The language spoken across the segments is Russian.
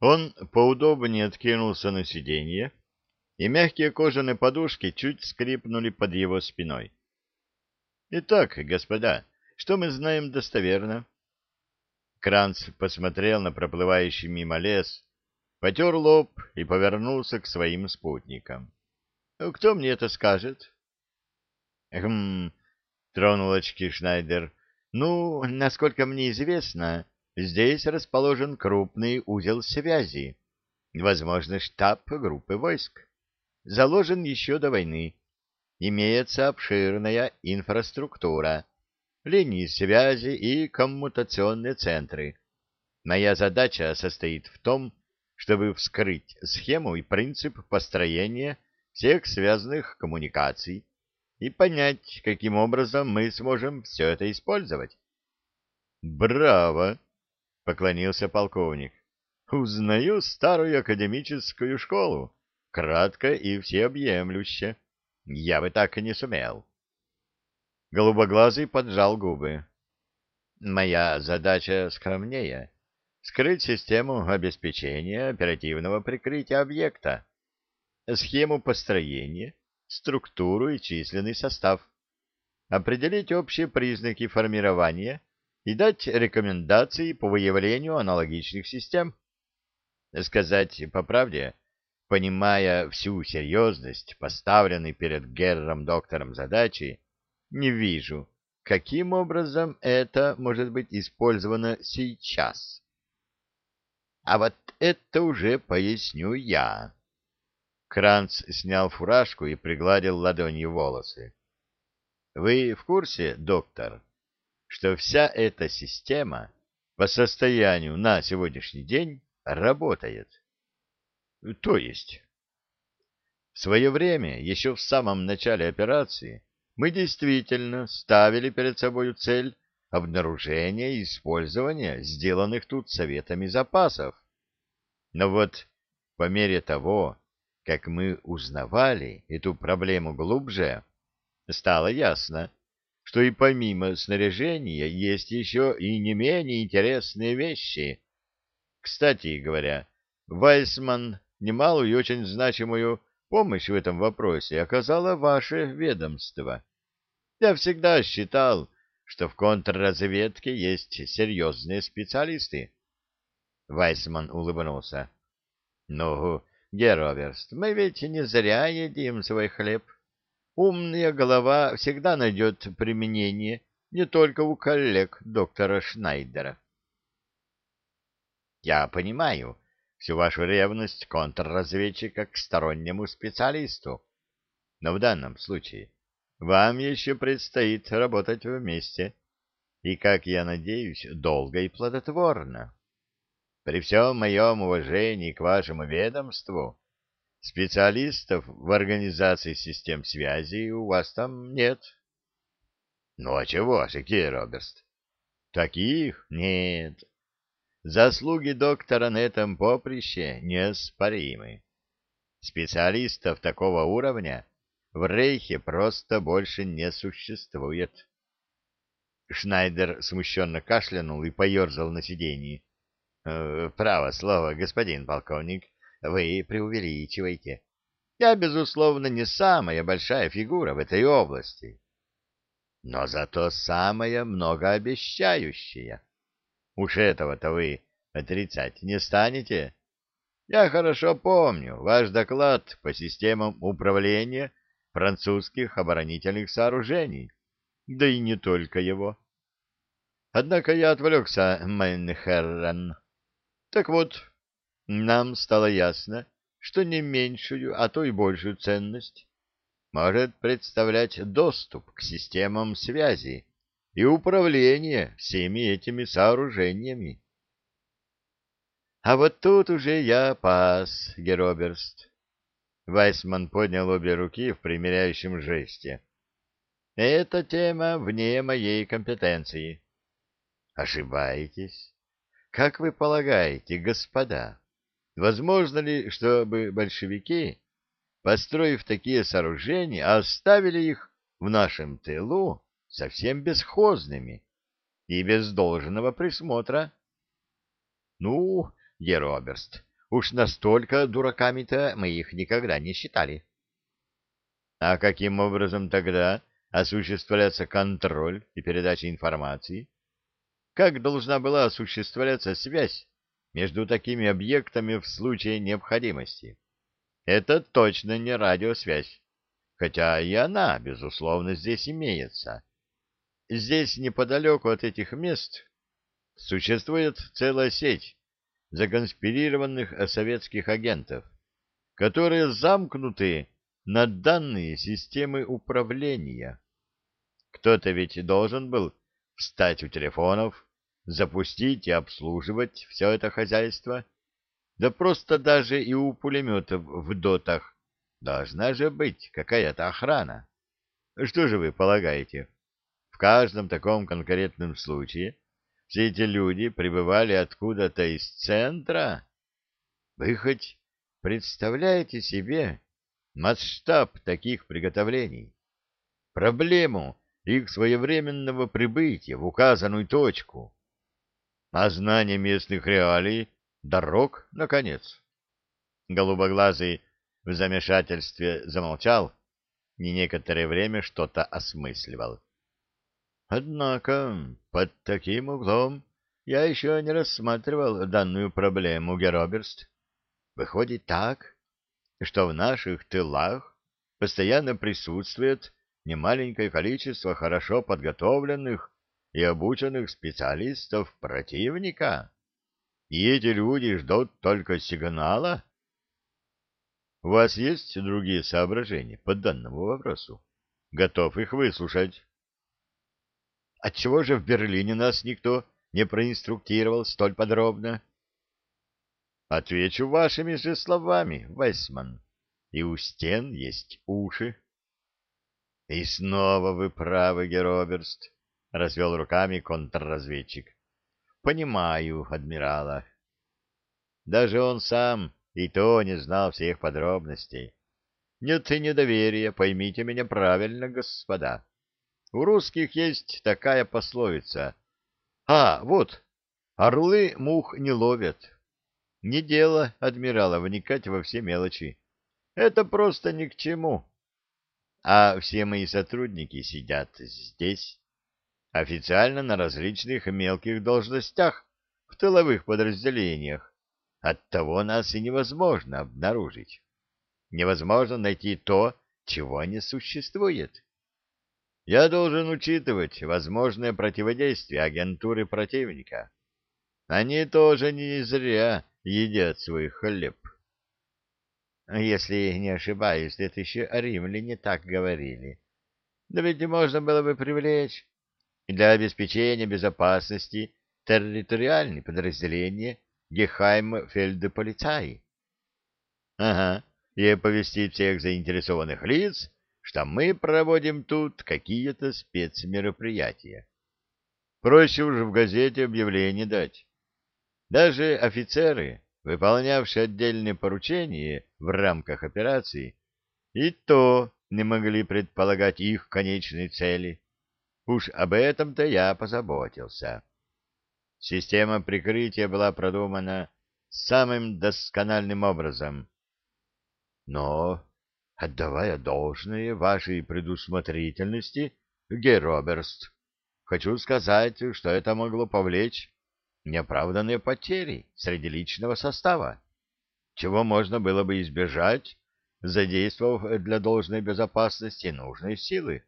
Он поудобнее откинулся на сиденье, и мягкие кожаные подушки чуть скрипнули под его спиной. Итак, господа, что мы знаем достоверно? Кранц посмотрел на проплывающий мимо лес, потер лоб и повернулся к своим спутникам. — Кто мне это скажет? — Хм, — тронул очки Шнайдер. — Ну, насколько мне известно, здесь расположен крупный узел связи, возможно, штаб группы войск. Заложен еще до войны имеется обширная инфраструктура, линии связи и коммутационные центры. Моя задача состоит в том, чтобы вскрыть схему и принцип построения всех связанных коммуникаций и понять, каким образом мы сможем все это использовать. «Браво!» — поклонился полковник. «Узнаю старую академическую школу, кратко и всеобъемлюще». Я бы так и не сумел. Голубоглазый поджал губы. Моя задача скромнее — скрыть систему обеспечения оперативного прикрытия объекта, схему построения, структуру и численный состав, определить общие признаки формирования и дать рекомендации по выявлению аналогичных систем. Сказать по правде — понимая всю серьезность поставленной перед Герром доктором задачи, не вижу, каким образом это может быть использовано сейчас. А вот это уже поясню я. Кранц снял фуражку и пригладил ладонью волосы. Вы в курсе, доктор, что вся эта система по состоянию на сегодняшний день работает? То есть? В свое время, еще в самом начале операции, мы действительно ставили перед собой цель обнаружения и использования сделанных тут советами запасов. Но вот по мере того, как мы узнавали эту проблему глубже, стало ясно, что и помимо снаряжения есть еще и не менее интересные вещи. Кстати говоря, Вайсман немалую и очень значимую помощь в этом вопросе оказало ваше ведомство. Я всегда считал, что в контрразведке есть серьезные специалисты. Вайсман улыбнулся. — Ну, Героверст, мы ведь не зря едим свой хлеб. Умная голова всегда найдет применение не только у коллег доктора Шнайдера. — Я понимаю, всю вашу ревность контрразведчика к стороннему специалисту. Но в данном случае вам еще предстоит работать вместе, и, как я надеюсь, долго и плодотворно. При всем моем уважении к вашему ведомству, специалистов в организации систем связи у вас там нет. Ну а чего, Шекир Роберст? Таких нет. Заслуги доктора на этом поприще неоспоримы. Специалистов такого уровня в Рейхе просто больше не существует. Шнайдер смущенно кашлянул и поерзал на сиденье. «Э, «Право слово, господин полковник, вы преувеличиваете. Я, безусловно, не самая большая фигура в этой области, но зато самая многообещающая». Уж этого-то вы отрицать не станете. Я хорошо помню ваш доклад по системам управления французских оборонительных сооружений, да и не только его. Однако я отвлекся, meine Herren. Так вот, нам стало ясно, что не меньшую, а то и большую ценность может представлять доступ к системам связи, и управление всеми этими сооружениями. А вот тут уже я пас, Героберст. Вайсман поднял обе руки в примиряющем жесте. Эта тема вне моей компетенции. Ошибаетесь. Как вы полагаете, господа, возможно ли, чтобы большевики, построив такие сооружения, оставили их в нашем тылу совсем бесхозными и без должного присмотра. Ну, Героберст, Уж настолько дураками-то мы их никогда не считали. А каким образом тогда осуществляется контроль и передача информации? Как должна была осуществляться связь между такими объектами в случае необходимости? Это точно не радиосвязь, хотя и она, безусловно, здесь имеется. Здесь, неподалеку от этих мест, существует целая сеть законспирированных советских агентов, которые замкнуты на данные системы управления. Кто-то ведь должен был встать у телефонов, запустить и обслуживать все это хозяйство. Да просто даже и у пулеметов в дотах должна же быть какая-то охрана. Что же вы полагаете? В каждом таком конкретном случае все эти люди прибывали откуда-то из центра? Вы хоть представляете себе масштаб таких приготовлений? Проблему их своевременного прибытия в указанную точку? А знание местных реалий — дорог, наконец? Голубоглазый в замешательстве замолчал и некоторое время что-то осмысливал. Однако под таким углом я еще не рассматривал данную проблему, Героберст. Выходит так, что в наших тылах постоянно присутствует немаленькое количество хорошо подготовленных и обученных специалистов противника, и эти люди ждут только сигнала. У вас есть другие соображения по данному вопросу? Готов их выслушать. Отчего же в Берлине нас никто не проинструктировал столь подробно? Отвечу вашими же словами, Вайсман. И у стен есть уши. И снова вы правы, Героберст, — развел руками контрразведчик. Понимаю, адмирала. Даже он сам и то не знал всех подробностей. Нет и недоверия, поймите меня правильно, господа. У русских есть такая пословица. А, вот, орлы мух не ловят. Не дело адмирала вникать во все мелочи. Это просто ни к чему. А все мои сотрудники сидят здесь, официально на различных мелких должностях в тыловых подразделениях. Оттого нас и невозможно обнаружить. Невозможно найти то, чего не существует. Я должен учитывать возможное противодействие агентуры противника. Они тоже не зря едят свой хлеб. Если не ошибаюсь, это еще римляне так говорили. Да ведь можно было бы привлечь для обеспечения безопасности территориальные подразделения Гехайм-фельдполицаи. Ага, и оповестить всех заинтересованных лиц что мы проводим тут какие-то спецмероприятия. Проще уж в газете объявление дать. Даже офицеры, выполнявшие отдельные поручения в рамках операции, и то не могли предполагать их конечной цели. Уж об этом-то я позаботился. Система прикрытия была продумана самым доскональным образом. Но отдавая должное вашей предусмотрительности, Гейроберст, хочу сказать, что это могло повлечь неоправданные потери среди личного состава, чего можно было бы избежать, задействовав для должной безопасности нужные силы.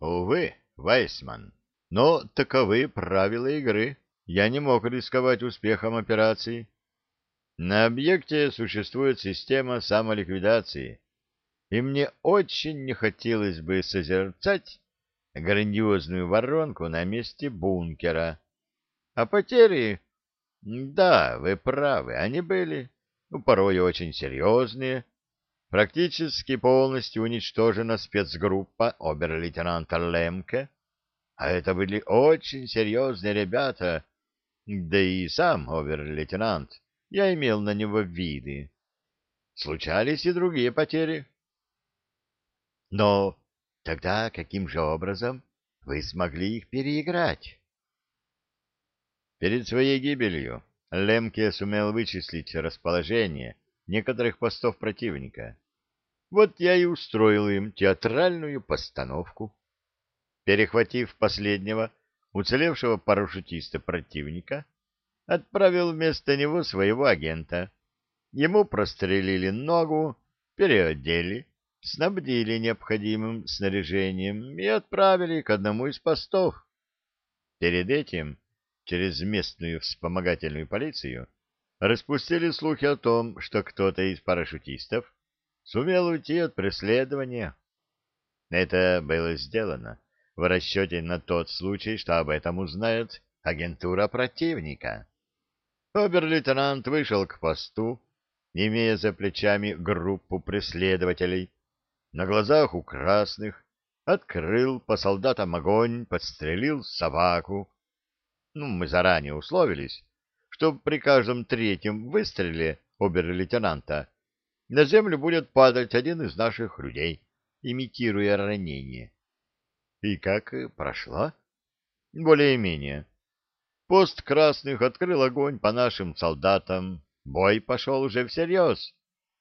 Увы, Вайсман, но таковы правила игры. Я не мог рисковать успехом операции. На объекте существует система самоликвидации, и мне очень не хотелось бы созерцать грандиозную воронку на месте бункера. А потери... Да, вы правы, они были, ну, порой очень серьезные. Практически полностью уничтожена спецгруппа обер-лейтенанта Лемке, а это были очень серьезные ребята, да и сам обер-лейтенант я имел на него виды. Случались и другие потери. Но тогда каким же образом вы смогли их переиграть? Перед своей гибелью Лемке сумел вычислить расположение некоторых постов противника. Вот я и устроил им театральную постановку. Перехватив последнего, уцелевшего парашютиста противника, отправил вместо него своего агента. Ему прострелили ногу, переодели, снабдили необходимым снаряжением и отправили к одному из постов. Перед этим, через местную вспомогательную полицию, распустили слухи о том, что кто-то из парашютистов сумел уйти от преследования. Это было сделано в расчете на тот случай, что об этом узнает агентура противника. Обер-лейтенант вышел к посту, имея за плечами группу преследователей, на глазах у красных, открыл по солдатам огонь, подстрелил собаку. Ну, мы заранее условились, что при каждом третьем выстреле обер-лейтенанта на землю будет падать один из наших людей, имитируя ранение. И как прошло? Более-менее. Пост красных открыл огонь по нашим солдатам. Бой пошел уже всерьез.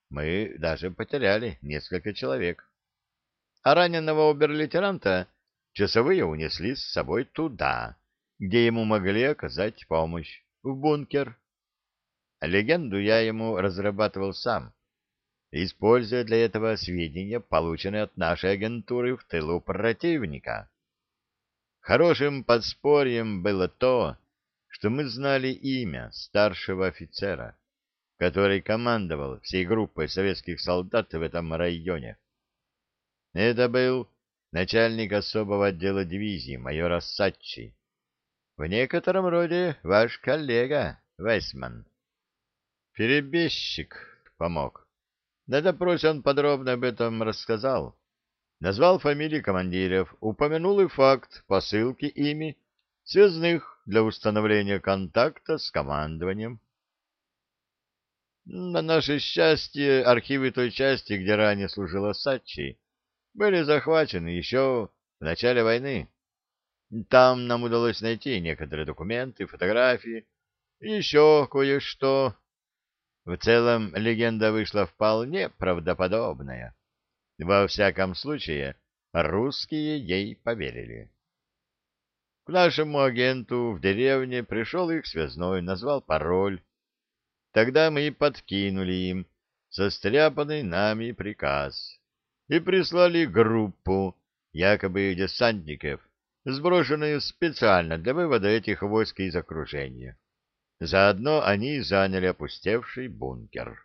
Мы даже потеряли несколько человек. А раненого обер-лейтенанта часовые унесли с собой туда, где ему могли оказать помощь, в бункер. Легенду я ему разрабатывал сам, используя для этого сведения, полученные от нашей агентуры в тылу противника. Хорошим подспорьем было то, что мы знали имя старшего офицера, который командовал всей группой советских солдат в этом районе. Это был начальник особого отдела дивизии майора Сачи. В некотором роде ваш коллега Вайсман. Перебежчик помог. На допросе он подробно об этом рассказал. Назвал фамилии командиров, упомянул и факт посылки ими связных для установления контакта с командованием. На наше счастье, архивы той части, где ранее служила Сачи, были захвачены еще в начале войны. Там нам удалось найти некоторые документы, фотографии еще кое-что. В целом, легенда вышла вполне правдоподобная. Во всяком случае, русские ей поверили. К нашему агенту в деревне пришел их связной, назвал пароль. Тогда мы подкинули им состряпанный нами приказ и прислали группу якобы десантников, сброшенную специально для вывода этих войск из окружения. Заодно они заняли опустевший бункер.